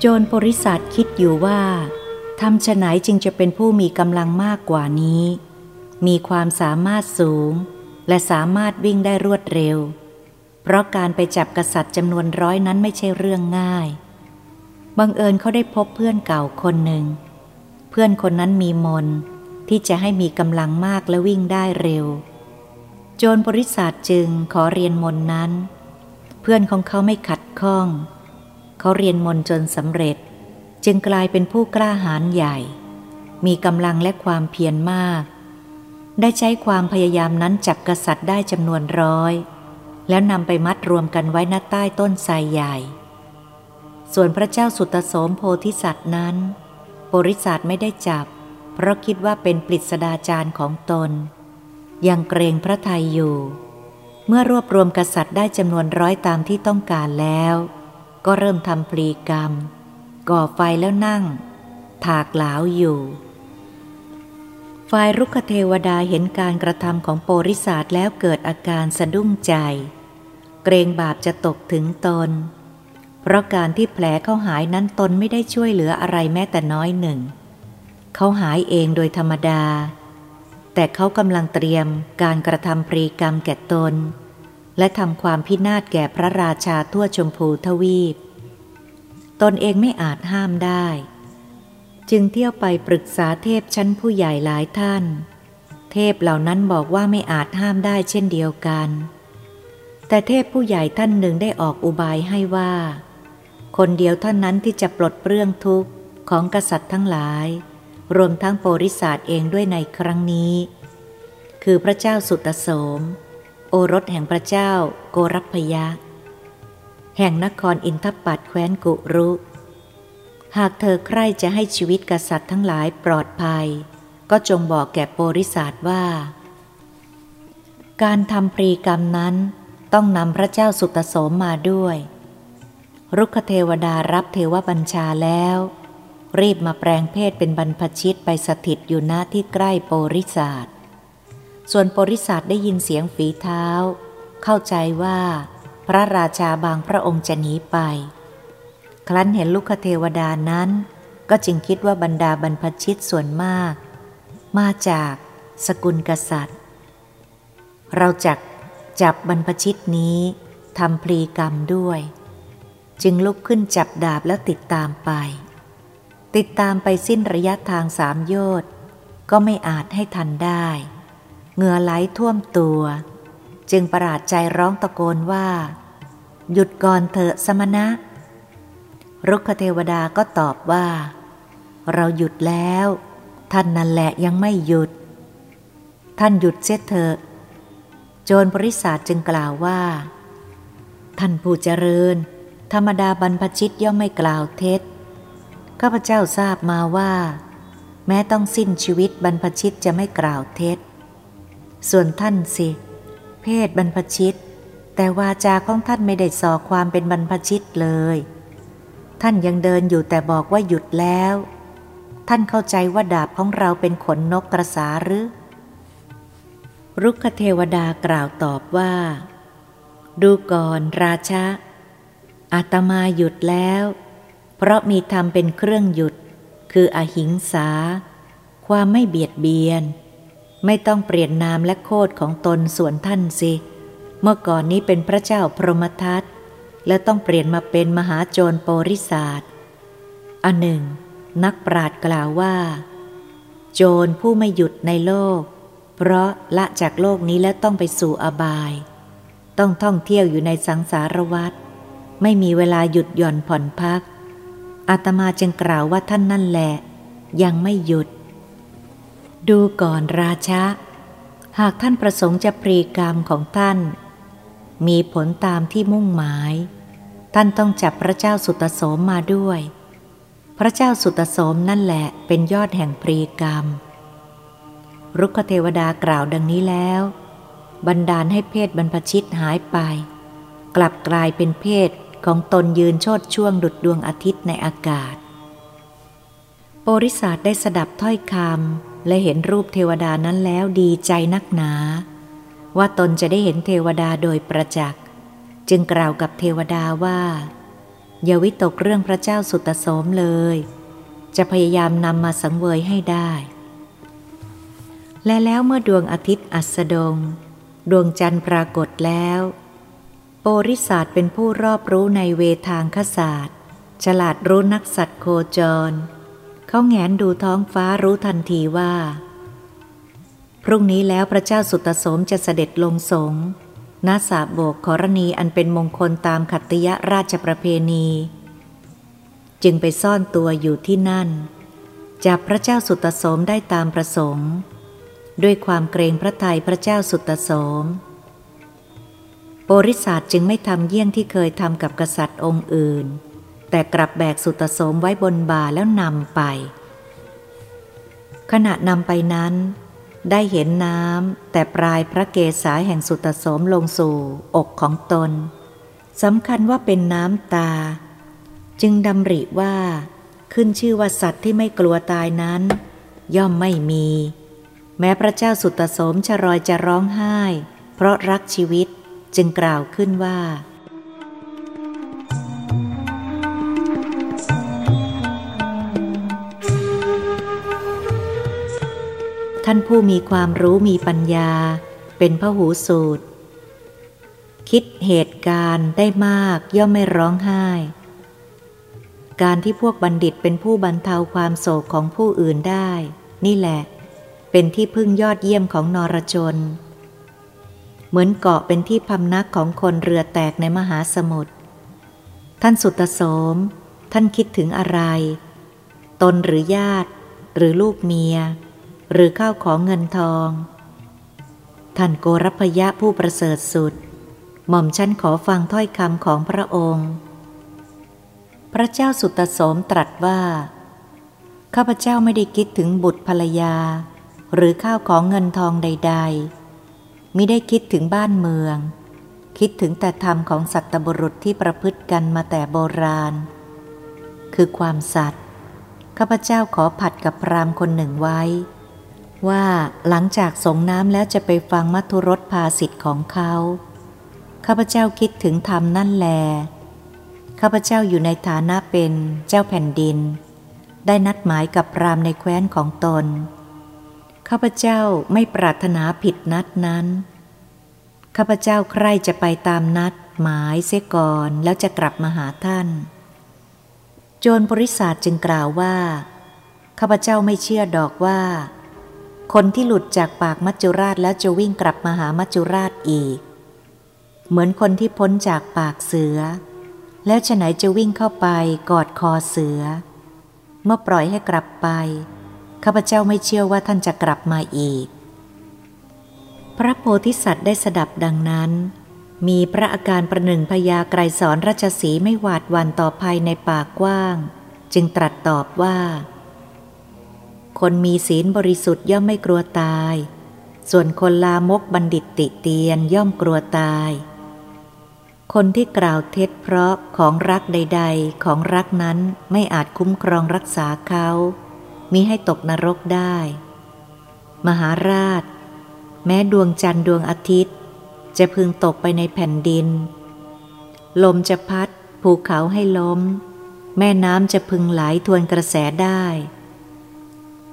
โจรบริษัทคิดอยู่ว่าทำฉไหนจึงจะเป็นผู้มีกำลังมากกว่านี้ มีความสามารถสูง และสามารถวิ่งได้รวดเร็ว เพราะการไปจับกษัตริย์จำนวนร้อยนั้นไม่ใช่เรื่องง่าย บังเอิญเขาได้พบเพื่อนเก่าคนหนึ่ง เพื่อนคนนั้นมีมน ที่จะให้มีกำลังมากและวิ่งได้เร็ว โจรบริษัทจึงขอเรียนมนนั้น เพื่อนของเขาไม่ขัดข้อง เขาเรียนมนจนสำเร็จ จึงกลายเป็นผู้กล้าหาญใหญ่ มีกำลังและความเพียรมาก ได้ใช้ความพยายามนั้นจับกษัตริย์ได้จำนวนร้อย แล้วนำไปมัดรวมกันไว้ณใต้ต้นไทรใหญ่ ส่วนพระเจ้าสุตโสมโพธิสัตว์นั้น บริษัทไม่ได้จับ เพราะคิดว่าเป็นปริศดาจารย์ของตน ยังเกรงพระทัยอยู่ เมื่อรวบรวมกษัตริย์ได้จำนวนร้อยตามที่ต้องการแล้ว ก็เริ่มทำปลีกรรม ก่อไฟแล้วนั่ง ถากหลาวอยู่ฝ่ายรุกขเทวดาเห็นการกระทำของโปริศาสแล้วเกิดอาการสะดุ้งใจ เกรงบาปจะตกถึงตน เพราะการที่แผลเขาหายนั้นตนไม่ได้ช่วยเหลืออะไรแม้แต่น้อยหนึ่ง เขาหายเองโดยธรรมดา แต่เขากำลังเตรียมการกระทำปรีกรรมแก่ตน และทำความพินาศแก่พระราชาทั่วชมพูทวีป ตนเองไม่อาจห้ามได้ จึงเที่ยวไปปรึกษาเทพชั้นผู้ใหญ่หลายท่าน เทพเหล่านั้นบอกว่าไม่อาจห้ามได้เช่นเดียวกัน แต่เทพผู้ใหญ่ท่านหนึ่งได้ออกอุบายให้ว่า คนเดียวเท่านั้นที่จะปลดเปลื้องทุกข์ของกษัตริย์ทั้งหลาย รวมทั้งโปริศาสเองด้วยในครั้งนี้ คือพระเจ้าสุตโสม โอรสแห่งพระเจ้าโกรัพยะ แห่งนครอินทปัตแคว้นกุรุ หากเธอใคร่จะให้ชีวิตกษัตริย์ทั้งหลายปลอดภัย ก็จงบอกแก่โปริศาสว่า การทำพรีกรรมนั้นต้องนำพระเจ้าสุตโสมมาด้วย รุกขเทวดารับเทวบัญชาแล้ว รีบมาแปลงเพศเป็นบรรพชิตไปสถิตอยู่ณที่ใกล้โปริศาสส่วนปริษัทได้ยินเสียงฝีเท้า เข้าใจว่า พระราชาบางพระองค์จะหนีไป ครั้นเห็นลุกเทวดานั้น ก็จึงคิดว่าบรรดาบรรพชิตส่วนมาก มาจากสกุลกษัตริย์ เราจักจับบรรพชิตนี้ทำพลีกรรมด้วย จึงลุกขึ้นจับดาบแล้วติดตามไป ติดตามไปสิ้นระยะทางสามโยชน์ก็ไม่อาจให้ทันได้ เหงื่อไหลท่วมตัว จึงประหลาดใจร้องตะโกนว่า หยุดก่อนเถอะสมณะ รุกขเทวดาก็ตอบว่า เราหยุดแล้ว ท่านนั่นแหละยังไม่หยุด ท่านหยุดเสียเถอะ โจรบริษัทจึงกล่าวว่า ท่านผู้เจริญ ธรรมดาบรรพชิตย่อมไม่กล่าวเท็จ ข้าพเจ้าทราบมาว่า แม้ต้องสิ้นชีวิตบรรพชิตจะไม่กล่าวเท็จ ส่วนท่านสิ เพศบรรพชิต แต่วาจาของท่านไม่ได้สอความเป็นบรรพชิตเลย ท่านยังเดินอยู่แต่บอกว่าหยุดแล้ว ท่านเข้าใจว่าดาบของเราเป็นขนนกกระสาหรือ รุกขเทวดากล่าวตอบว่า ดูก่อนราชะอาตมาหยุดแล้ว เพราะมีธรรมเป็นเครื่องหยุด คืออหิงสา ความไม่เบียดเบียน ไม่ต้องเปลี่ยนนามและโคดของตนส่วนท่านสิ เมื่อก่อนนี้เป็นพระเจ้าพรหมทัตและต้องเปลี่ยนมาเป็นมหาโจรโปริศาสอันหนึ่ง นักปราดกล่าวว่า โจรผู้ไม่หยุดในโลก เพราะละจากโลกนี้แล้วต้องไปสู่อบาย ต้องท่องเที่ยวอยู่ในสังสารวัฏไม่มีเวลาหยุดหย่อนผ่อนพัก อาตมาจึงกล่าวว่าท่านนั่นแหละ ยังไม่หยุด ดูก่อนราชะ หากท่านประสงค์จะปรีกรรมของท่าน มีผลตามที่มุ่งหมาย ท่านต้องจับพระเจ้าสุตโสมมาด้วย พระเจ้าสุตโสมนั่นแหละเป็นยอดแห่งปรีกรรม รุกขเทวดากล่าวดังนี้แล้ว บันดาลให้เพศบรรพชิตหายไป กลับกลายเป็นเพศ ของตนยืนโชดช่วงดุดดวงอาทิตย์ในอากาศโปริศาสได้สดับถ้อยคำและเห็นรูปเทวดานั้นแล้วดีใจนักหนา ว่าตนจะได้เห็นเทวดาโดยประจักษ์ จึงกล่าวกับเทวดาว่า อย่าวิตกเรื่องพระเจ้าสุตโสมเลย จะพยายามนำมาสังเวยให้ได้ และแล้วเมื่อดวงอาทิตย์อัสดง ดวงจันทร์ปรากฏแล้ว โปริศาสตร์เป็นผู้รอบรู้ในเวทางคศาสตร์ ฉลาดรู้นักสัตว์โคจร เขาแงนดูท้องฟ้ารู้ทันทีว่า พรุ่งนี้แล้วพระเจ้าสุตโสมจะเสด็จลงสงนาสาโบกขรณีอันเป็นมงคลตามขัตติยราชประเพณี จึงไปซ่อนตัวอยู่ที่นั่น จับพระเจ้าสุตโสมได้ตามประสงค์ ด้วยความเกรงพระทัยพระเจ้าสุตโสม โปริศาสจึงไม่ทำเยี่ยงที่เคยทำกับกษัตริย์องค์อื่น แต่กลับแบกสุตโสมไว้บนบ่าแล้วนำไป ขณะนำไปนั้น ได้เห็นน้ำแต่ปลายพระเกศาแห่งสุตโสมลงสู่อกของตนสำคัญว่าเป็นน้ำตา จึงดำริว่า ขึ้นชื่อว่าสัตว์ที่ไม่กลัวตายนั้น ย่อมไม่มี แม้พระเจ้าสุตโสมชรอยจะร้องไห้ เพราะรักชีวิต จึงกล่าวขึ้นว่า ท่านผู้มีความรู้มีปัญญา เป็นพระหูสูตร คิดเหตุการณ์ได้มากย่อมไม่ร้องไห้ การที่พวกบัณฑิตเป็นผู้บรรเทาความโศกของผู้อื่นได้ นี่แหละ เป็นที่พึ่งยอดเยี่ยมของนรชน มือนเกาะเป็นที่พำนักของคนเรือแตกในมหาสมุทร ท่านสุตโสม ท่านคิดถึงอะไร ตนหรือญาติ หรือลูกเมีย หรือข้าวของเงินทอง ท่านโกรพยะผู้ประเสริฐสุด หม่อมชั้นขอฟังถ้อยคำของพระองค์ พระเจ้าสุตโสมตรัสว่า ข้าพเจ้าไม่ได้คิดถึงบุตรภรรยา หรือข้าวของเงินทองใด ๆ มิได้คิดถึงบ้านเมือง คิดถึงแต่ธรรมของสัตบุรุษที่ประพฤติกันมาแต่โบราณ คือความสัตย์ข้าพเจ้าขอผัดกับพรามคนหนึ่งไว้ ว่าหลังจากสงน้ำแล้วจะไปฟังมัทุรสภาสิทธิ์ของเขา ข้าพเจ้าคิดถึงธรรมนั่นแล ข้าพเจ้าอยู่ในฐานะเป็นเจ้าแผ่นดิน ได้นัดหมายกับพรามในแคว้นของตน ข้าพเจ้าไม่ปรารถนาผิดนัดนั้น ข้าพเจ้าใคร่จะไปตามนัดหมายเสียก่อนแล้วจะกลับมาหาท่าน โจรบริษัทจึงกล่าวว่า ข้าพเจ้าไม่เชื่อดอกว่า คนที่หลุดจากปากมัจจุราชแล้วจะวิ่งกลับมาหามัจจุราชอีก เหมือนคนที่พ้นจากปากเสือ แล้วฉไหนจะวิ่งเข้าไปกอดคอเสือ เมื่อปล่อยให้กลับไป ข้าพเจ้าไม่เชื่อว่าท่านจะกลับมาอีก พระโพธิสัตว์ได้สดับดังนั้น มีพระอาการประหนึ่งพญาไกรสอนราชสีไม่หวาดวันต่อภัยในป่ากว้าง จึงตรัสตอบว่า คนมีศีลบริสุทธิ์ย่อมไม่กลัวตาย ส่วนคนลามกบัณฑิตติเตียนย่อมกลัวตาย คนที่กล่าวเท็จเพราะของรักใด ๆ ของรักนั้นไม่อาจคุ้มครองรักษาเขา มิให้ตกนรกได้ มหาราช แม้ดวงจันทร์ดวงอาทิตย์ จะพึงตกไปในแผ่นดิน ลมจะพัด ภูเขาให้ล้ม แม่น้ำจะพึงไหลทวนกระแสได้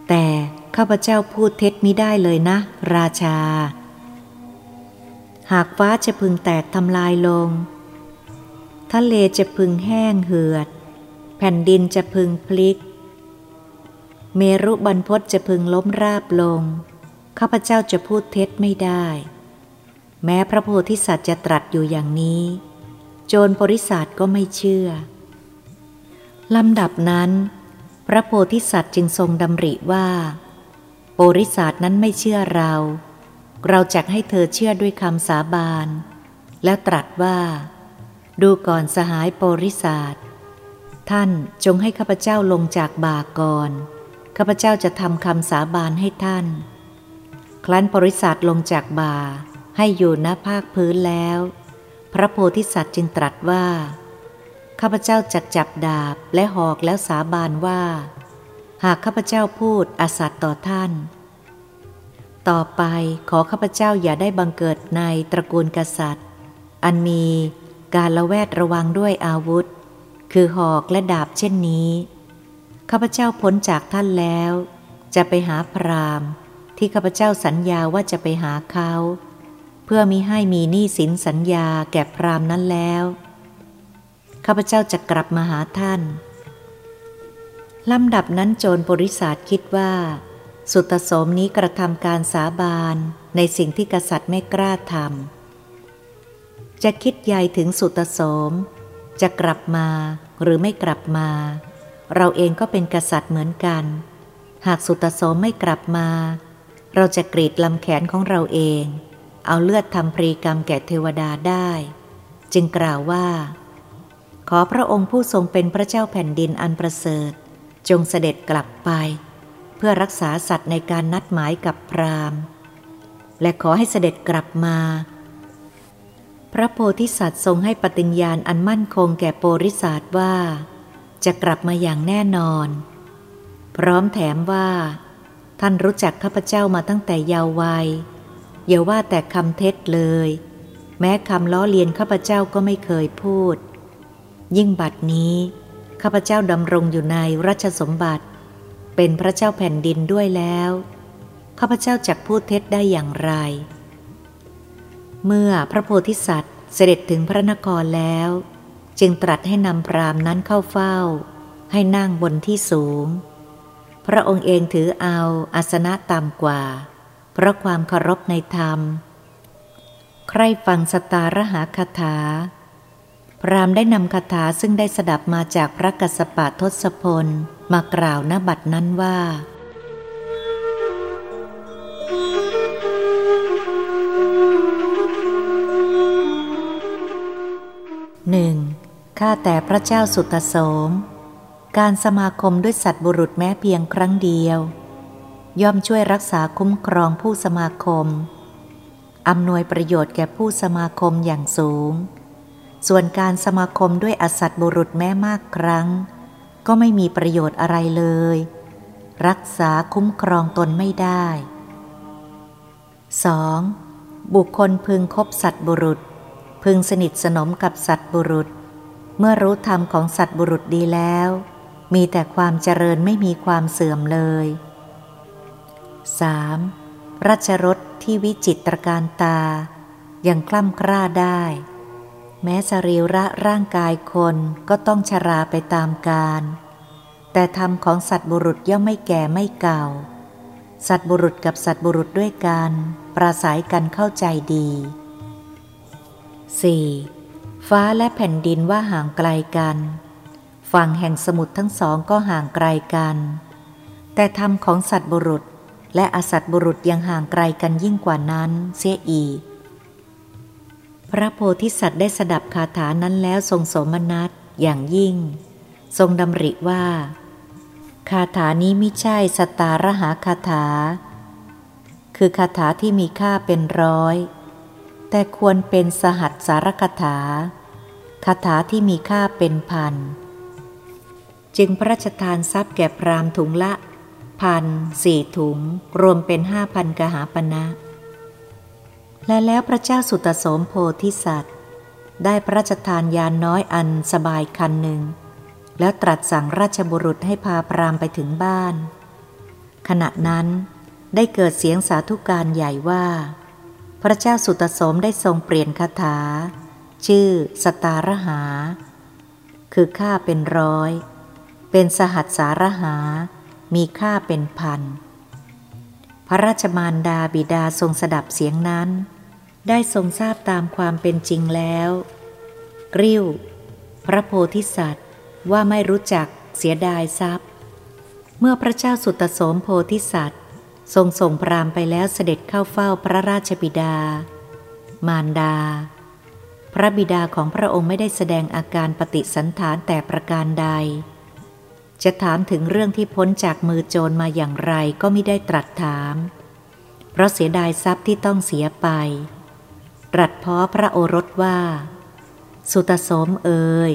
แต่ข้าพเจ้าพูดเท็จมิได้เลยนะ ราชา หากฟ้าจะพึงแตกทำลายลง ทะเลจะพึงแห้งเหือด แผ่นดินจะพึงพลิก เมรุบรรพศจะพึงล้มราบลง ข้าพเจ้าจะพูดเท็จไม่ได้ แม้พระโพธิสัตว์จะตรัสอยู่อย่างนี้ โจรปริศาสก็ไม่เชื่อ ลำดับนั้น พระโพธิสัตว์จึงทรงดำริว่าโปริศาสนั้นไม่เชื่อเรา เราจะให้เธอเชื่อด้วยคำสาบาน แล้วตรัสว่า ดูก่อนสหายโปริศาสท่านจงให้ข้าพเจ้าลงจากบาก่อน ข้าพเจ้าจะทำคำสาบานให้ท่าน ครั้นปริศาสลงจากบ่าให้อยู่ณภาคพื้นแล้ว พระโพธิสัตว์จึงตรัสว่า ข้าพเจ้าจัดจับดาบและหอกแล้วสาบานว่า หากข้าพเจ้าพูดอาสัตต่อท่าน ต่อไปขอข้าพเจ้าอย่าได้บังเกิดในตระกูลกษัตริย์ อันมีการละแวดระวังด้วยอาวุธ คือหอกและดาบเช่นนี้ ข้าพเจ้าพ้นจากท่านแล้ว จะไปหาพรามที่ข้าพเจ้าสัญญาว่าจะไปหาเขา เพื่อมิให้มีหนี้สินสัญญาแก่พรามนั้นแล้วข้าพเจ้าจะกลับมาหาท่านลำดับนั้นโจรบริษัทคิดว่า สุตสมนี้กระทำการสาบานในสิ่งที่กษัตริย์ไม่กล้าทำจะคิดใหญ่ถึงสุตสม จะกลับมาหรือไม่กลับมา เราเองก็เป็นกษัตริย์เหมือนกัน หากสุตโสมไม่กลับมา เราจะกรีดลำแขนของเราเอง เอาเลือดทำพรีกรรมแก่เทวดาได้ จึงกล่าวว่า ขอพระองค์ผู้ทรงเป็นพระเจ้าแผ่นดินอันประเสริฐ จงเสด็จกลับไป เพื่อรักษาสัตว์ในการนัดหมายกับพราหมณ์ และขอให้เสด็จกลับมาพระโพธิสัตว์ทรงให้ปฏิญญาณอันมั่นคงแก่โปริศาสว่า จะกลับมาอย่างแน่นอน พร้อมแถมว่า ท่านรู้จักข้าพเจ้ามาตั้งแต่ยาววัยอย่าว่าแต่คำเท็จเลย แม้คำล้อเลียนข้าพเจ้าก็ไม่เคยพูด ยิ่งบัดนี้ ข้าพเจ้าดำรงอยู่ในรัชสมบัติ เป็นพระเจ้าแผ่นดินด้วยแล้ว ข้าพเจ้าจักพูดเท็จได้อย่างไร เมื่อพระโพธิสัตว์เสด็จถึงพระนครแล้ว จึงตรัสให้นำพรามนั้นเข้าเฝ้า ให้นั่งบนที่สูง พระองค์เองถือเอาอาสนะต่ำกว่า เพราะความเคารพในธรรม ใครฟังสตารหาคาถา พรามได้นำคาถาซึ่งได้สดับมาจากพระกัสสปะทศพล มากล่าวณบัดนั้นว่าหนึ่ง ข้าแต่พระเจ้าสุตโสม การสมาคมด้วยสัตว์บุรุษแม้เพียงครั้งเดียว ย่อมช่วยรักษาคุ้มครองผู้สมาคม อำนวยประโยชน์แก่ผู้สมาคมอย่างสูง ส่วนการสมาคมด้วยอสัตบุรุษแม้มากครั้ง ก็ไม่มีประโยชน์อะไรเลย รักษาคุ้มครองตนไม่ได้ 2. บุคคลพึงคบสัตบุรุษ พึงสนิทสนมกับสัตบุรุษ เมื่อรู้ธรรมของสัตบุรุษดีแล้ว มีแต่ความเจริญไม่มีความเสื่อมเลย 3. รัชรสที่วิจิตรการตา ยังคล่ำคร่าได้ แม้สรีระร่างกายคนก็ต้องชราไปตามกาลแต่ธรรมของสัตว์บุรุษย่อมไม่แก่ไม่เก่า สัตว์บุรุษกับสัตว์บุรุษด้วยกัน ปราศัยกันเข้าใจดี 4. ฟ้าและแผ่นดินว่าห่างไกลกัน ฝั่งแห่งสมุทรทั้งสองก็ห่างไกลกัน แต่ธรรมของสัตว์บุรุษและอสัตว์บุรุษยังห่างไกลกันยิ่งกว่านั้นเสียอีก พระโพธิสัตว์ได้สดับคาถานั้นแล้วทรงสมนัสอย่างยิ่ง ทรงดำริว่า คาถานี้ไม่ใช่สตารหาคาถา คือคาถาที่มีค่าเป็นร้อย แต่ควรเป็นสหัสสารคาถาคาถาที่มีค่าเป็นพัน จึงพระราชทานทรัพย์แก่พรามถุงละพันสี่ถุง รวมเป็นห้าพันกหาปณะและแล้วพระเจ้าสุตโสมโพธิสัตว์ ได้พระราชทานยานน้อยอันสบายคันหนึ่ง แล้วตรัสสั่งราชบุรุษให้พาพรามไปถึงบ้าน ขณะนั้นได้เกิดเสียงสาธุการใหญ่ว่า พระเจ้าสุตโสมได้ทรงเปลี่ยนคาถา ชื่อสตารหา คือค่าเป็นร้อย เป็นสหัสสารหา มีค่าเป็นพัน พระราชมารดาบิดาทรงสดับเสียงนั้น ได้ทรงทราบตามความเป็นจริงแล้วกริ้ว พระโพธิสัตว์ว่าไม่รู้จักเสียดายทรัพย์ เมื่อพระเจ้าสุตโสมโพธิสัตว์ ทรงส่งพรามไปแล้วเสด็จเข้าเฝ้าพระราชบิดา มารดา พระบิดาของพระองค์ไม่ได้แสดงอาการปฏิสันฐานแต่ประการใด จะถามถึงเรื่องที่พ้นจากมือโจรมาอย่างไรก็ไม่ได้ตรัสถาม เพราะเสียดายทรัพย์ที่ต้องเสียไป ตรัสพ้อพระโอรสว่า สุตสมเอ่ย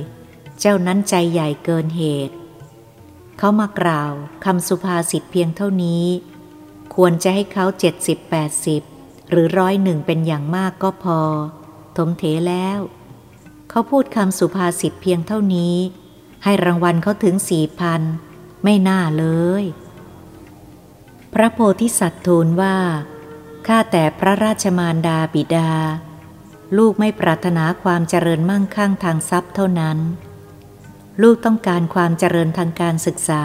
เจ้านั้นใจใหญ่เกินเหตุ เขามากล่าวคำสุภาษิตเพียงเท่านี้ ควรจะให้เขาเจ็ดสิบแปดสิบหรือร้อยหนึ่งเป็นอย่างมากก็พอ ถมเถแล้ว เขาพูดคำสุภาษิตเพียงเท่านี้ ให้รางวัลเขาถึงสี่พันไม่น่าเลย พระโพธิสัตว์ทูลว่า ข้าแต่พระราชมารดาบิดา ลูกไม่ปรารถนาความเจริญมั่งคั่งทางทรัพย์เท่านั้น ลูกต้องการความเจริญทางการศึกษา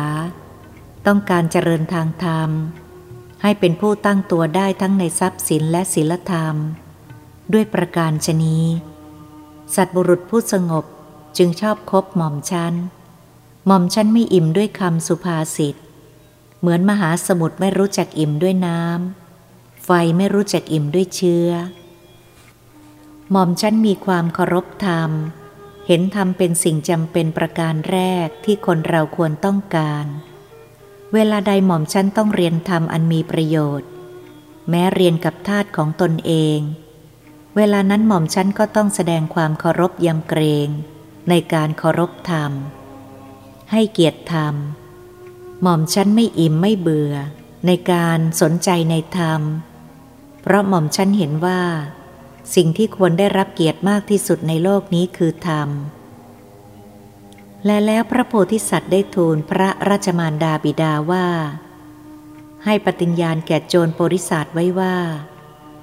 ต้องการเจริญทางธรรม ให้เป็นผู้ตั้งตัวได้ทั้งในทรัพย์สินและศีลธรรม ด้วยประการชนีสัตบุรุษผู้สงบจึงชอบคบหม่อมชันหม่อมชันไม่อิ่มด้วยคำสุภาษิต เหมือนมหาสมุทรไม่รู้จักอิ่มด้วยน้ำ ไฟไม่รู้จักอิ่มด้วยเชื้อ หม่อมชันมีความเคารพธรรม เห็นธรรมเป็นสิ่งจำเป็นประการแรกที่คนเราควรต้องการ เวลาใดหม่อมชันต้องเรียนธรรมอันมีประโยชน์ แม้เรียนกับทาตของตนเอง เวลานั้นหม่อมชันก็ต้องแสดงความเคารพยำเกรงในการเคารพธรรม ให้เกียรติธรรม หม่อมฉันไม่อิ่มไม่เบื่อ ในการสนใจในธรรม เพราะหม่อมฉันเห็นว่า สิ่งที่ควรได้รับเกียรติมากที่สุดในโลกนี้คือธรรม และแล้วพระโพธิสัตว์ได้ทูลพระราชมารดาบิดาว่า ให้ปฏิญญาณแก่โจรโปริศาสไว้ว่า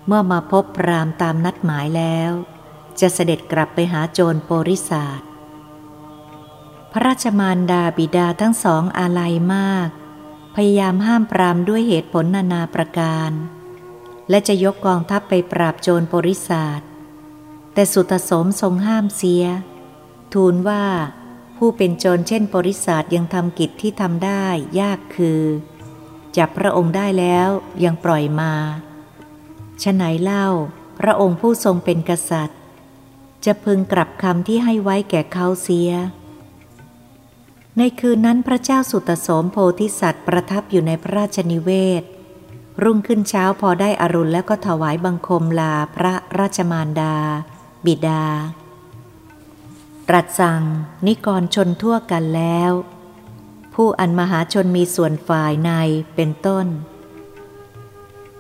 เมื่อมาพบพรามตามนัดหมายแล้ว จะเสด็จกลับไปหาโจรโปริศาสพระราชมารดาบิดาทั้งสองอาลัยมาก พยายามห้ามปรามด้วยเหตุผลนานาประการ และจะยกกองทัพไปปราบโจรปริศาสแต่สุตสมทรงห้ามเสีย ทูลว่า ผู้เป็นโจรเช่นปริศาสยังทำกิจที่ทำได้ยากคือ จับพระองค์ได้แล้วยังปล่อยมาฉไหนเล่า พระองค์ผู้ทรงเป็นกษัตริย์ จะพึงกลับคำที่ให้ไว้แก่เขาเสีย ในคืนนั้นพระเจ้าสุตโสมโพธิสัตว์ประทับอยู่ในพระราชนิเวศ รุ่งขึ้นเช้าพอได้อรุณแล้วก็ถวายบังคมลาพระราชมารดา บิดา ตรัสสั่งนิกรชนทั่วกันแล้ว ผู้อันมหาชนมีส่วนฝ่ายในเป็นต้น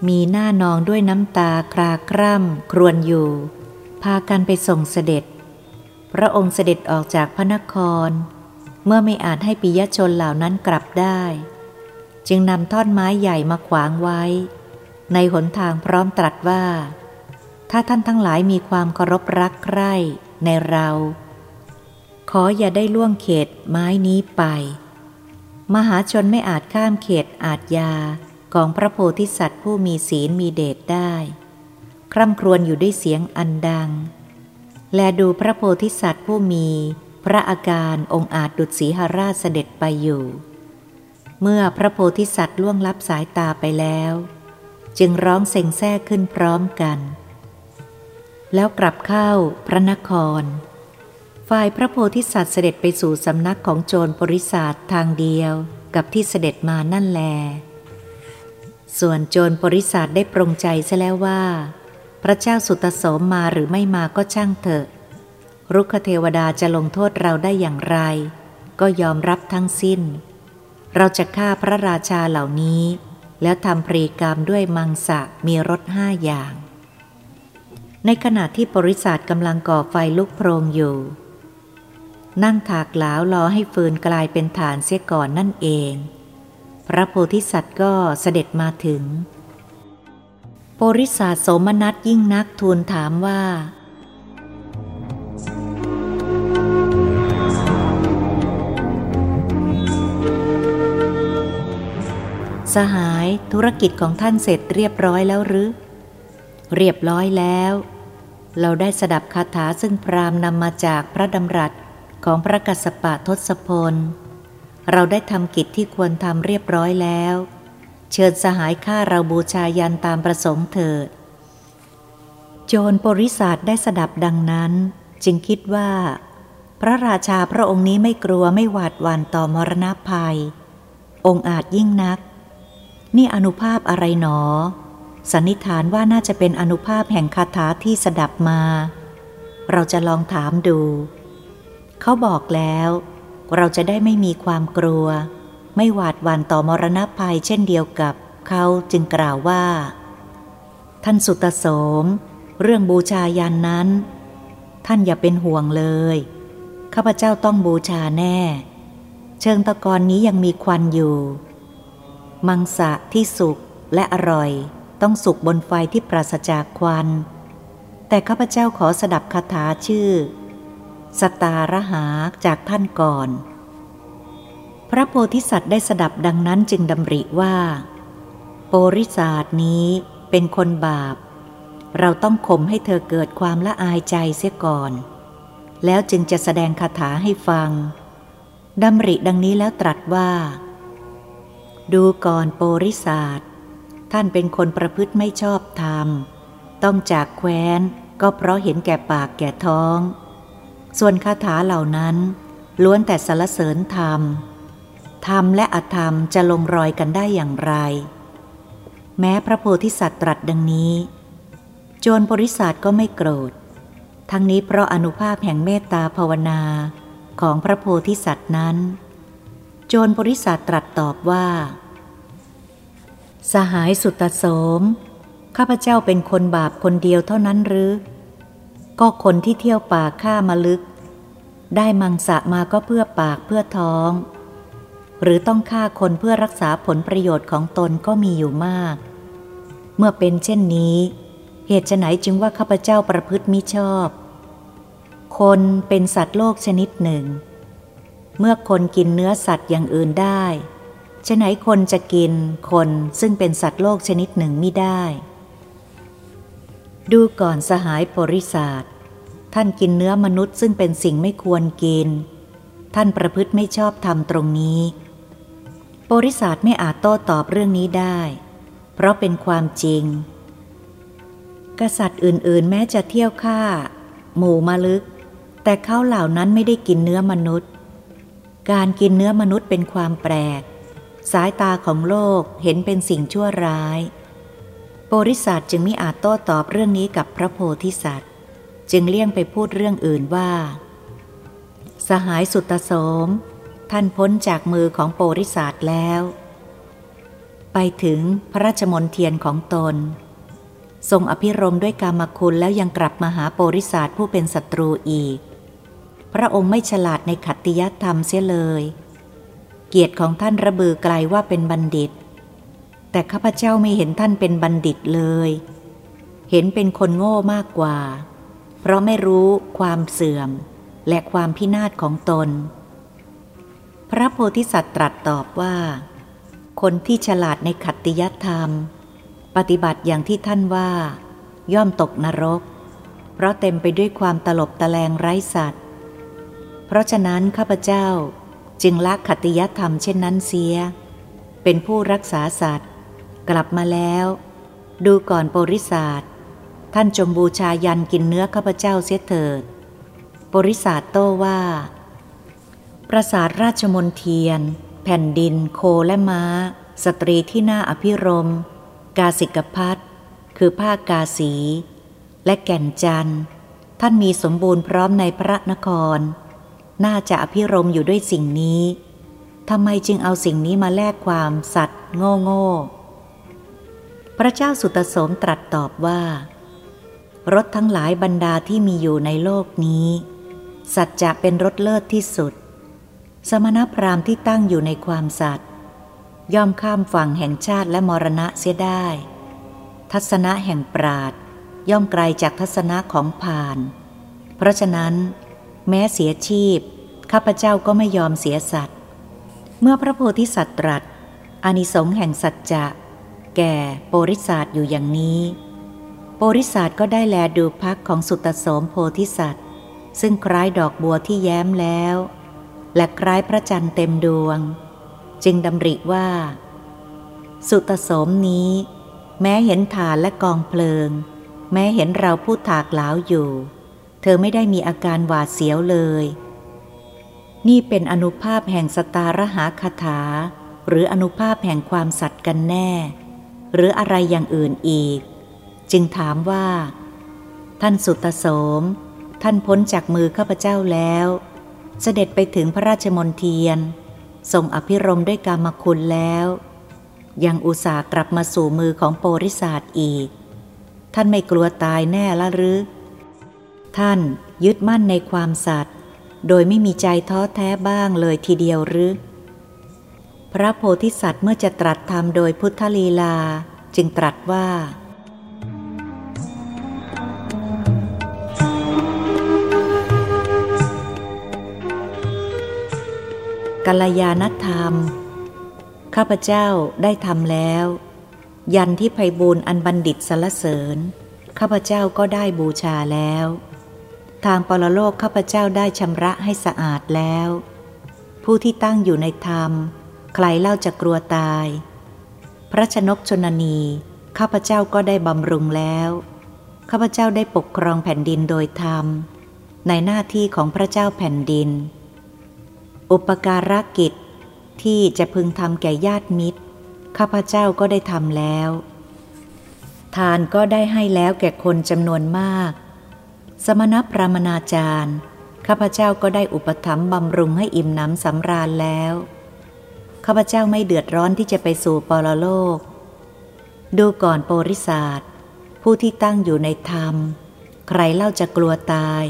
มีหน้านองด้วยน้ำตาคลาคร่ำครวญอยู่ พากันไปส่งเสด็จ พระองค์เสด็จออกจากพระนคร เมื่อไม่อาจให้ปิยชนเหล่านั้นกลับได้ จึงนำท่อนไม้ใหญ่มาขวางไว้ ในหนทางพร้อมตรัสว่า ถ้าท่านทั้งหลายมีความเคารพรักใคร่ในเรา ขออย่าได้ล่วงเขตไม้นี้ไป มหาชนไม่อาจข้ามเขตอาจยาของพระโพธิสัตว์ผู้มีศีลมีเดชได้ คร่ำครวญอยู่ด้วยเสียงอันดัง และดูพระโพธิสัตว์ผู้มีพระอาการองค์อาจดุจสีหราชเสด็จไปอยู่ เมื่อพระโพธิสัตว์ล่วงลับสายตาไปแล้ว จึงร้องเซ็งแซ่ขึ้นพร้อมกัน แล้วกลับเข้าพระนคร ฝ่ายพระโพธิสัตว์เสด็จไปสู่สำนักของโจรปริศาสทางเดียวกับที่เสด็จมานั่นแล ส่วนโจรปริศาสได้ปรงใจซะแล้วว่า พระเจ้าสุตโสมมาหรือไม่มาก็ช่างเถอะ รุกเทวดาจะลงโทษเราได้อย่างไร ก็ยอมรับทั้งสิ้น เราจะฆ่าพระราชาเหล่านี้ แล้วทำปรีกรรมด้วยมังสะมีรสห้าอย่าง ในขณะที่บริษัทกำลังก่อไฟลุกโพรงอยู่ นั่งถากหลาวรอให้ฟืนกลายเป็นฐานเสียก่อนนั่นเอง พระโพธิสัตว์ก็เสด็จมาถึง โปริศาสโสมนัสยิ่งนักทูลถามว่า สหายธุรกิจของท่านเสร็จเรียบร้อยแล้วหรือ เรียบร้อยแล้วเราได้สดับคาถาซึ่งพรามนำมาจากพระดำรัส ของพระกัสสปะทศพล เราได้ทำกิจที่ควรทำเรียบร้อยแล้ว เชิญสหายข้าเราบูชายันตามประสงค์เถิด โจรปริศาสได้สดับดังนั้น จึงคิดว่า พระราชาพระองค์นี้ไม่กลัวไม่หวาดหวั่นต่อมรณะภัย องค์อาจยิ่งนัก นี่อนุภาพอะไรหนอ สันนิษฐานว่าน่าจะเป็นอนุภาพแห่งคาถาที่สดับมา เราจะลองถามดู เขาบอกแล้ว เราจะได้ไม่มีความกลัว ไม่หวาดหวั่นต่อมรณะภัยเช่นเดียวกับ เขาจึงกล่าวว่า ท่านสุตโสม เรื่องบูชายันนั้น ท่านอย่าเป็นห่วงเลยข้าพเจ้าต้องบูชาแน่ เชิงตะกอนนี้ยังมีควันอยู่ มังสะที่สุกและอร่อย ต้องสุกบนไฟที่ปราศจากควัน แต่ข้าพเจ้าขอสดับคาถาชื่อ สตาระหาจากท่านก่อน พระโพธิสัตว์ได้สดับดังนั้นจึงดำริว่า โปริศาสนี้เป็นคนบาป เราต้องข่มให้เธอเกิดความละอายใจเสียก่อน แล้วจึงจะแสดงคาถาให้ฟังดำริดังนี้แล้วตรัสว่า ดูก่อนโปริศาสท่านเป็นคนประพฤติไม่ชอบธรรม ต้องจากแคว้นก็เพราะเห็นแก่ปากแก่ท้อง ส่วนคาถาเหล่านั้น ล้วนแต่สรรเสริญธรรม ธรรมและอธรรมจะลงรอยกันได้อย่างไร แม้พระโพธิสัตว์ตรัสดังนี้ โจรบริษัทก็ไม่โกรธ ทั้งนี้เพราะอนุภาพแห่งเมตตาภาวนาของพระโพธิสัตว์นั้น โจรบริษัทตรัสตอบว่า สหายสุตโสม ข้าพเจ้าเป็นคนบาปคนเดียวเท่านั้นหรือ ก็คนที่เที่ยวป่าฆ่ามาลึก ได้มังสะมาก็เพื่อปากเพื่อท้อง หรือต้องฆ่าคนเพื่อรักษาผลประโยชน์ของตนก็มีอยู่มาก เมื่อเป็นเช่นนี้ เหตุไหนจึงว่าข้าพเจ้าประพฤติมิชอบ คนเป็นสัตว์โลกชนิดหนึ่ง เมื่อคนกินเนื้อสัตว์อย่างอื่นได้ฉะไหนคนจะกินคนซึ่งเป็นสัตว์โลกชนิดหนึ่งไม่ได้ ดูก่อนสหายปริศาส ท่านกินเนื้อมนุษย์ซึ่งเป็นสิ่งไม่ควรกิน ท่านประพฤติไม่ชอบทำตรงนี้ปริศาสไม่อาจโต้ตอบเรื่องนี้ได้ เพราะเป็นความจริง กษัตริย์อื่นๆ แม้จะเที่ยวฆ่า หมู่มาลึก แต่เขาเหล่านั้นไม่ได้กินเนื้อมนุษย์ การกินเนื้อมนุษย์เป็นความแปลก สายตาของโลกเห็นเป็นสิ่งชั่วร้ายโพธิสัตว์จึงไม่อาจโต้ตอบเรื่องนี้กับพระโพธิสัตว์ จึงเลี่ยงไปพูดเรื่องอื่นว่า สหายสุตโสม ท่านพ้นจากมือของโพธิสัตว์แล้ว ไปถึงพระราชมนเทียนของตน ทรงอภิรมด้วยกรรมคุณแล้วยังกลับมาหาโพธิสัตว์ผู้เป็นศัตรูอีก พระองค์ไม่ฉลาดในขัตติยธรรมเสียเลย เกียรติของท่านระบือไกลว่าเป็นบัณฑิต แต่ข้าพเจ้าไม่เห็นท่านเป็นบัณฑิตเลย เห็นเป็นคนโง่มากกว่า เพราะไม่รู้ความเสื่อมและความพินาศของตน พระโพธิสัตว์ตรัสตอบว่า คนที่ฉลาดในขัตติยธรรม ปฏิบัติอย่างที่ท่านว่า ย่อมตกนรก เพราะเต็มไปด้วยความตลบตะแลงไร้สัตว์ เพราะฉะนั้นข้าพเจ้าจึงละขัติยธรรมเช่นนั้นเสีย เป็นผู้รักษาสัตว์ กลับมาแล้ว ดูก่อนโปริศาส ท่านจงบูชายันกินเนื้อข้าพเจ้าเสียเถิดปริศาสโต้ว่า ประสาทราชมนเทียน แผ่นดิน โคและม้า สตรีที่น่าอภิรม กาสิกพัทคือผ้ากาสี และแก่นจันท่านมีสมบูรณ์พร้อมในพระนคร น่าจะอภิรมอยู่ด้วยสิ่งนี้ทำไมจึงเอาสิ่งนี้มาแลกความสัตว์ โง่โง่พระเจ้าสุตโสมตรัสตอบว่า รถทั้งหลายบรรดาที่มีอยู่ในโลกนี้ สัตว์จะเป็นรถเลิศที่สุด สมณพราหมณ์ที่ตั้งอยู่ในความสัตว์ย่อมข้ามฝั่งแห่งชาติและมรณะเสียได้ ทัศนะแห่งปราดย่อมไกลจากทัศนะของผ่าน เพราะฉะนั้น แม้เสียชีพ ข้าพเจ้าก็ไม่ยอมเสียสัตว์ เมื่อพระโพธิสัตว์ตรัสอานิสงส์แห่งสัจจะ แก่โปริศาสอยู่อย่างนี้ โปริศาสก็ได้แลดูพักของสุตโสมโพธิสัตว์ ซึ่งคล้ายดอกบัวที่แย้มแล้ว และคล้ายพระจันทร์เต็มดวง จึงดำริว่า สุตโสมนี้ แม้เห็นฐานและกองเพลิง แม้เห็นเราพูดถากหลาวอยู่ เธอไม่ได้มีอาการหวาดเสียวเลย นี่เป็นอนุภาพแห่งสตารหาคาถา หรืออนุภาพแห่งความสัตย์กันแน่ หรืออะไรอย่างอื่นอีก จึงถามว่า ท่านสุตโสม ท่านพ้นจากมือข้าพเจ้าแล้ว เสด็จไปถึงพระราชมนเทียน ทรงอภิรมด้วยกรรมคุณแล้ว ยังอุตส่าห์กลับมาสู่มือของโปริศาสอีก ท่านไม่กลัวตายแน่ละหรือ ท่านยึดมั่นในความสัตย์โดยไม่มีใจท้อแท้บ้างเลยทีเดียวหรือ พระโพธิสัตว์เมื่อจะตรัสธรรมโดยพุทธลีลา จึงตรัสว่า กัลยาณธรรม ข้าพเจ้าได้ทำแล้ว ยันที่ไพบูลอันบัณฑิตสรรเสริญ ข้าพเจ้าก็ได้บูชาแล้ว ทางปรโลกข้าพเจ้าได้ชำระให้สะอาดแล้ว ผู้ที่ตั้งอยู่ในธรรม ใครเล่าจะกลัวตาย พระชนกชนนี ข้าพเจ้าก็ได้บำรุงแล้วข้าพเจ้าได้ปกครองแผ่นดินโดยธรรม ในหน้าที่ของพระเจ้าแผ่นดิน อุปการะกิจที่จะพึงทำแก่ญาติมิตร ข้าพเจ้าก็ได้ทำแล้ว ทานก็ได้ให้แล้วแก่คนจำนวนมาก สมณพระมนาจารย์ ข้าพเจ้าก็ได้อุปถัมภ์บำรุงให้อิ่มน้ำสำราญแล้ว ข้าพเจ้าไม่เดือดร้อนที่จะไปสู่ปรโลก ดูก่อนโปริศาสผู้ที่ตั้งอยู่ในธรรม ใครเล่าจะกลัวตาย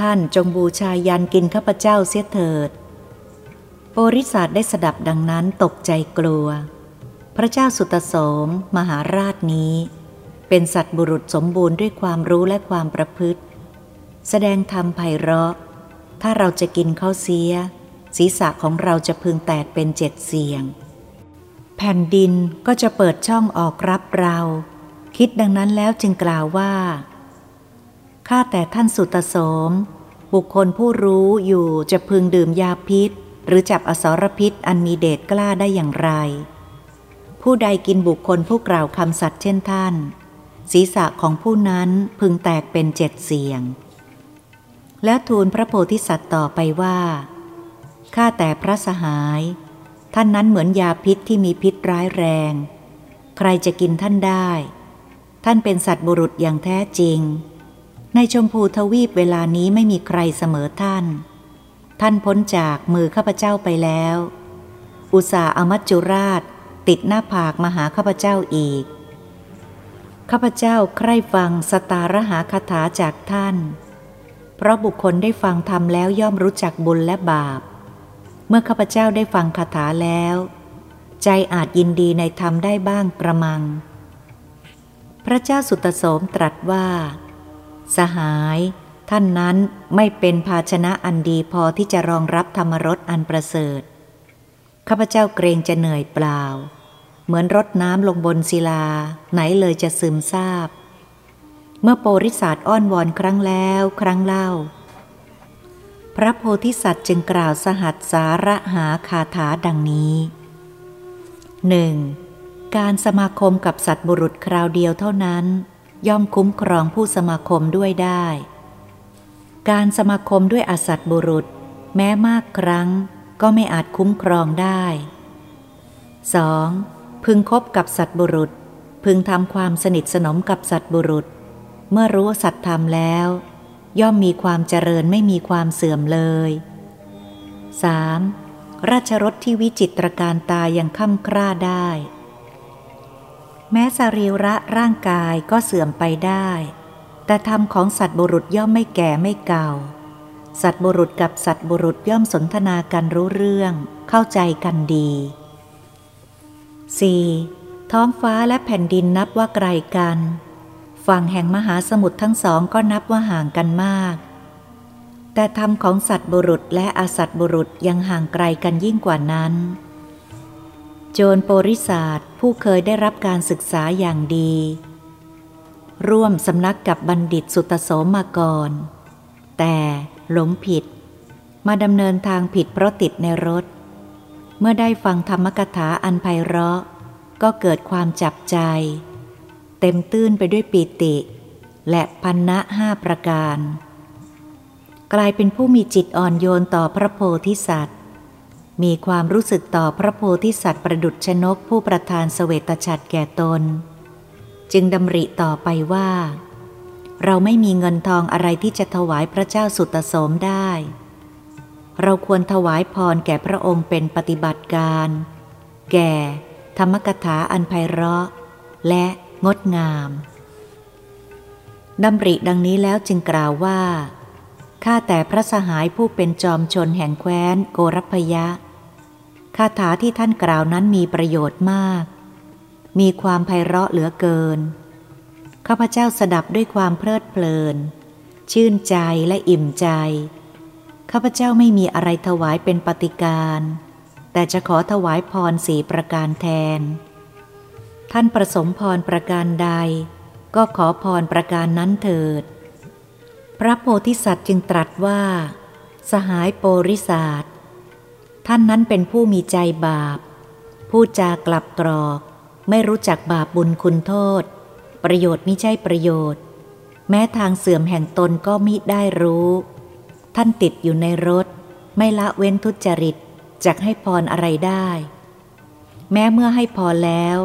ท่านจงบูชายันกินข้าพเจ้าเสียเถิดโปริศาสได้สดับดังนั้นตกใจกลัว พระเจ้าสุตโสม มหาราชนี้ เป็นสัตบุรุษสมบูรณ์ด้วยความรู้และความประพฤติ แสดงธรรมไพเราะ ถ้าเราจะกินข้าวเสีย ศีรษะของเราจะพึงแตกเป็นเจ็ดเสียง แผ่นดินก็จะเปิดช่องออกรับเรา คิดดังนั้นแล้วจึงกล่าวว่า ข้าแต่ท่านสุตโสม บุคคลผู้รู้อยู่จะพึงดื่มยาพิษ หรือจับอสรพิษอันมีเดชกล้าได้อย่างไร ผู้ใดกินบุคคลผู้กล่าวคำสัตย์เช่นท่าน ศีรษะของผู้นั้นพึงแตกเป็นเจ็ดเสียง แล้วทูลพระโพธิสัตว์ต่อไปว่าข้าแต่พระสหาย ท่านนั้นเหมือนยาพิษที่มีพิษร้ายแรง ใครจะกินท่านได้ ท่านเป็นสัตว์บุรุษอย่างแท้จริง ในชมพูทวีปเวลานี้ไม่มีใครเสมอท่าน ท่านพ้นจากมือข้าพเจ้าไปแล้ว อุตสาอมัจจุราช ติดหน้าผากมาหาข้าพเจ้าอีก ข้าพเจ้าใคร่ฟังสตารหาคาถาจากท่าน เพราะบุคคลได้ฟังธรรมแล้วย่อมรู้จักบุญและบาป เมื่อข้าพเจ้าได้ฟังคาถาแล้ว ใจอาจยินดีในธรรมได้บ้างกระมัง พระเจ้าสุตโสมตรัสว่า สหาย ท่านนั้นไม่เป็นภาชนะอันดีพอที่จะรองรับธรรมรสอันประเสริฐ ข้าพเจ้าเกรงจะเหนื่อยเปล่า เหมือนรดน้ำลงบนศิลา ไหนเลยจะซึมซาบ เมื่อโปริศาสอ้อนวอนครั้งแล้วครั้งเล่า พระโพธิสัตว์จึงกล่าวสหัสสาระหาคาถาดังนี้หนึ่งการสมาคมกับสัตว์บุรุษคราวเดียวเท่านั้น ย่อมคุ้มครองผู้สมาคมด้วยได้ การสมาคมด้วยอสัตบุรุษ แม้มากครั้งก็ไม่อาจคุ้มครองได้ 2. พึงคบกับสัตบุรุษ พึงทำความสนิทสนมกับสัตบุรุษ เมื่อรู้สัตธรรมแล้ว ย่อมมีความเจริญไม่มีความเสื่อมเลย 3. ราชรถที่วิจิตรการตายยังค่ำคร่าได้ แม้สรีระร่างกายก็เสื่อมไปได้ แต่ธรรมของสัตว์บุรุษย่อมไม่แก่ไม่เก่า สัตว์บุรุษกับสัตว์บุรุษย่อมสนทนากันรู้เรื่อง เข้าใจกันดี 4. ท้องฟ้าและแผ่นดินนับว่าไกลกัน ฝั่งแห่งมหาสมุทรทั้งสองก็นับว่าห่างกันมาก แต่ธรรมของสัตว์บุรุษและอสัตว์บุรุษยังห่างไกลกันยิ่งกว่านั้น โจรโปริศาสผู้เคยได้รับการศึกษาอย่างดี ร่วมสำนักกับบัณฑิตสุตโสมาก่อน แต่หลงผิด มาดำเนินทางผิดเพราะติดในรถ เมื่อได้ฟังธรรมกถาอันไพเราะ ก็เกิดความจับใจ เต็มตื้นไปด้วยปีติ และพันนะห้าประการ กลายเป็นผู้มีจิตอ่อนโยนต่อพระโพธิสัตว์ มีความรู้สึกต่อพระโพธิสัตว์ประดุจชนกผู้ประทานสเสวตฉัตรแก่ตน จึงดำริต่อไปว่า เราไม่มีเงินทองอะไรที่จะถวายพระเจ้าสุตโสมได้ เราควรถวายพรแก่พระองค์เป็นปฏิบัติการ แก่ ธรรมกถาอันไพเราะ และงดงามดำริดังนี้แล้วจึงกล่าวว่าข้าแต่พระสหายผู้เป็นจอมชนแห่งแคว้นโกรพยะ คาถาที่ท่านกล่าวนั้นมีประโยชน์มาก มีความไพเราะเหลือเกิน ข้าพเจ้าสดับด้วยความเพลิดเพลิน ชื่นใจและอิ่มใจ ข้าพเจ้าไม่มีอะไรถวายเป็นปฏิการ แต่จะขอถวายพรสีประการแทน ท่านประสมพรประการใด ก็ขอพรประการนั้นเถิด พระโพธิสัตว์จึงตรัสว่า สหายโปริศาส ท่านนั้นเป็นผู้มีใจบาป ผู้จากลับกรอก ไม่รู้จักบาปบุญคุณโทษ ประโยชน์มิใช่ประโยชน์ แม้ทางเสื่อมแห่งตนก็มิได้รู้ ท่านติดอยู่ในรถ ไม่ละเว้นทุจริตจะให้พรอะไรได้ แม้เมื่อให้พรแล้ว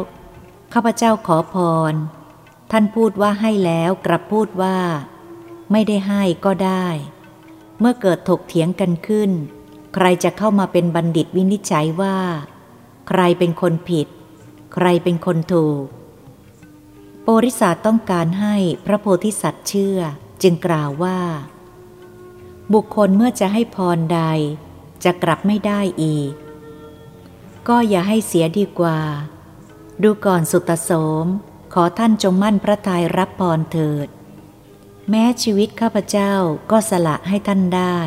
ข้าพเจ้าขอพร ท่านพูดว่าให้แล้วกลับพูดว่า ไม่ได้ให้ก็ได้ เมื่อเกิดถกเถียงกันขึ้น ใครจะเข้ามาเป็นบัณฑิตวินิจฉัยว่า ใครเป็นคนผิด ใครเป็นคนถูก โปริศาต้องการให้พระโพธิสัตว์เชื่อจึงกล่าวว่า บุคคลเมื่อจะให้พรใด จะกลับไม่ได้อีก ก็อย่าให้เสียดีกว่า ดูก่อนสุตโสม ขอท่านจงมั่นพระทัยรับพรเถิด แม้ชีวิตข้าพเจ้าก็สละให้ท่านได้